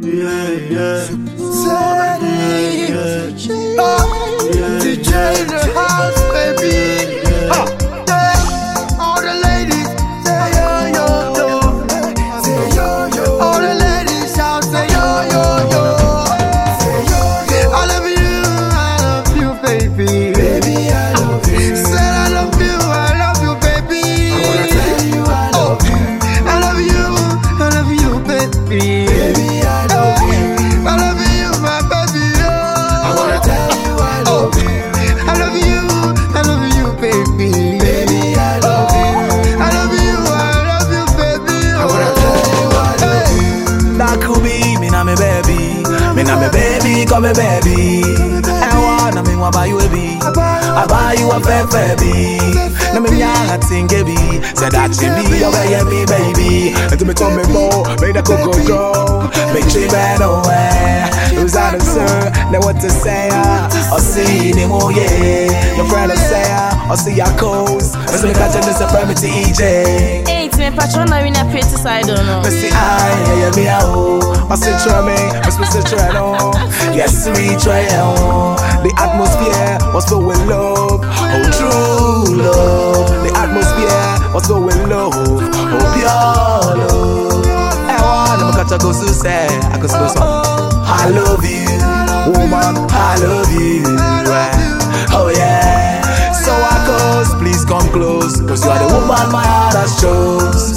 Yeah, yeah. Teddy, oh, DJ in the house, me na me baby. Me na me baby, come me baby. I wanna me want buy you a bee. I buy you a fair baby. Na me nyanga tinge bi. Say that she be your me baby. Until me come me more, make the coco go. Make she bad away. Who's out of sir? Know what to say? I'll see them oh yeah. Your friend will say I'll see your coast. Let's make a gender supremacy EJ. Eight, me patron na win a pretty side on. Missy I, yeah, me ho. I say try me, I say try no. Yes, we try oh. The atmosphere was filled with love, oh true love. The atmosphere was filled with love, oh pure love. I want to catch a go to say, I could go some. I love you, woman, I love you. right. Oh yeah. So I goes, please come close, cause you are the woman my heart has chose.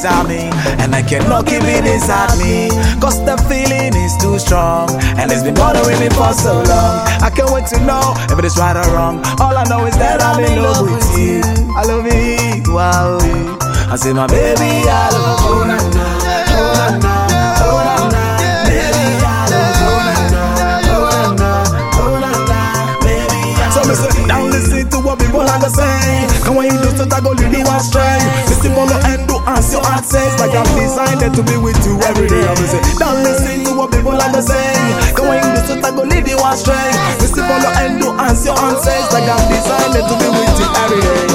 Inside me, and I cannot keep it inside me. Cause the feeling is too strong, and it's been bothering me for so long. I can't wait to know if it is right or wrong. All I know is that I'm in love with you. I love you, wow. I say, my baby, I love you. Oh, na, na, oh, na, na, oh, na, na. Baby, I love you. Oh, na, na, oh, na, na. Oh, baby, I So me sit down, listen to what people are gonna say. And when you do so, I go lead you astray. Heart says. Like I'm designed to be with you every day. I'm say, down, listen to what people are gonna say. And when you do so, I go lead you astray. Listen, follow and do as your says. Like I'm designed to be with you every day.